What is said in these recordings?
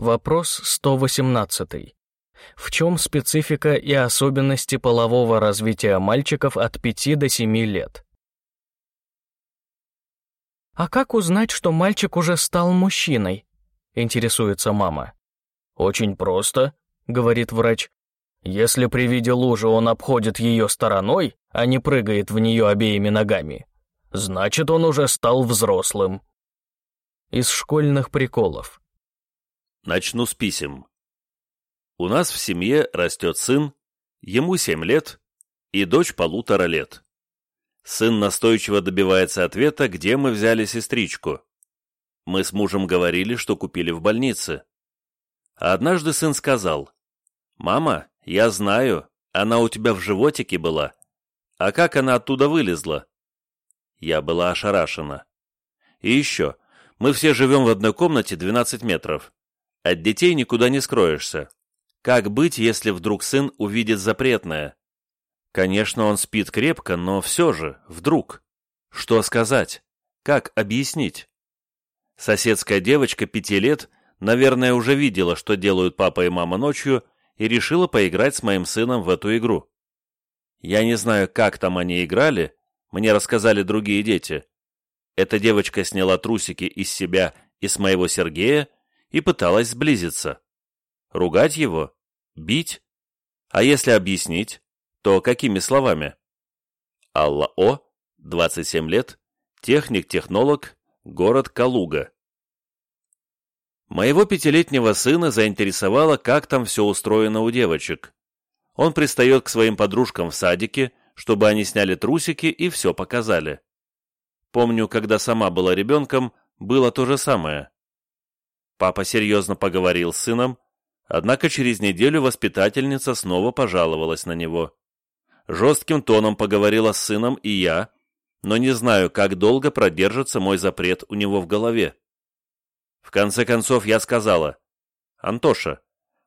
Вопрос 118. В чем специфика и особенности полового развития мальчиков от 5 до 7 лет? «А как узнать, что мальчик уже стал мужчиной?» — интересуется мама. «Очень просто», — говорит врач. «Если при виде лужи он обходит ее стороной, а не прыгает в нее обеими ногами, значит, он уже стал взрослым». Из школьных приколов. Начну с писем. У нас в семье растет сын, ему семь лет, и дочь полутора лет. Сын настойчиво добивается ответа, где мы взяли сестричку. Мы с мужем говорили, что купили в больнице. Однажды сын сказал, «Мама, я знаю, она у тебя в животике была. А как она оттуда вылезла?» Я была ошарашена. И еще, мы все живем в одной комнате 12 метров. От детей никуда не скроешься. Как быть, если вдруг сын увидит запретное? Конечно, он спит крепко, но все же, вдруг. Что сказать? Как объяснить? Соседская девочка пяти лет, наверное, уже видела, что делают папа и мама ночью, и решила поиграть с моим сыном в эту игру. Я не знаю, как там они играли, мне рассказали другие дети. Эта девочка сняла трусики из себя и с моего Сергея и пыталась сблизиться. Ругать его? Бить? А если объяснить, то какими словами? Алла О, 27 лет, техник-технолог, город Калуга. Моего пятилетнего сына заинтересовало, как там все устроено у девочек. Он пристает к своим подружкам в садике, чтобы они сняли трусики и все показали. Помню, когда сама была ребенком, было то же самое. Папа серьезно поговорил с сыном, однако через неделю воспитательница снова пожаловалась на него. Жестким тоном поговорила с сыном и я, но не знаю, как долго продержится мой запрет у него в голове. В конце концов я сказала, «Антоша,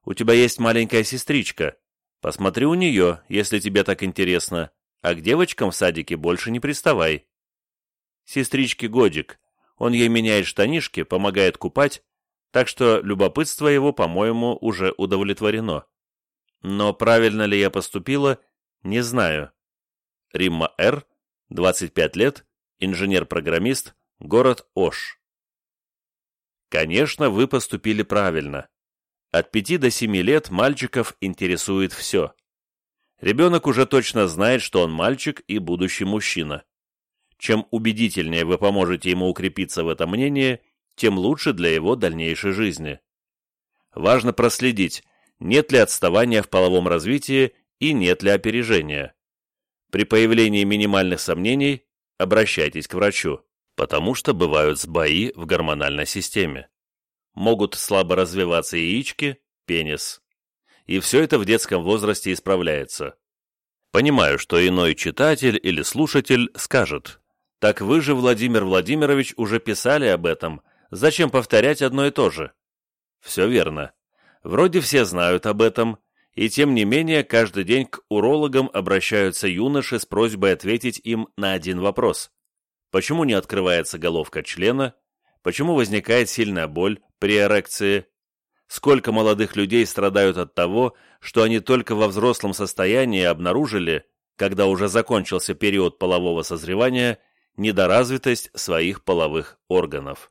у тебя есть маленькая сестричка. Посмотри у нее, если тебе так интересно, а к девочкам в садике больше не приставай». Сестричке годик. Он ей меняет штанишки, помогает купать, так что любопытство его, по-моему, уже удовлетворено. Но правильно ли я поступила, не знаю. Римма Р., 25 лет, инженер-программист, город Ош. Конечно, вы поступили правильно. От 5 до 7 лет мальчиков интересует все. Ребенок уже точно знает, что он мальчик и будущий мужчина. Чем убедительнее вы поможете ему укрепиться в этом мнении, тем лучше для его дальнейшей жизни. Важно проследить, нет ли отставания в половом развитии и нет ли опережения. При появлении минимальных сомнений обращайтесь к врачу, потому что бывают сбои в гормональной системе. Могут слабо развиваться яички, пенис. И все это в детском возрасте исправляется. Понимаю, что иной читатель или слушатель скажет, «Так вы же, Владимир Владимирович, уже писали об этом. Зачем повторять одно и то же?» Все верно. Вроде все знают об этом, и тем не менее каждый день к урологам обращаются юноши с просьбой ответить им на один вопрос. Почему не открывается головка члена? Почему возникает сильная боль при эрекции? Сколько молодых людей страдают от того, что они только во взрослом состоянии обнаружили, когда уже закончился период полового созревания, недоразвитость своих половых органов?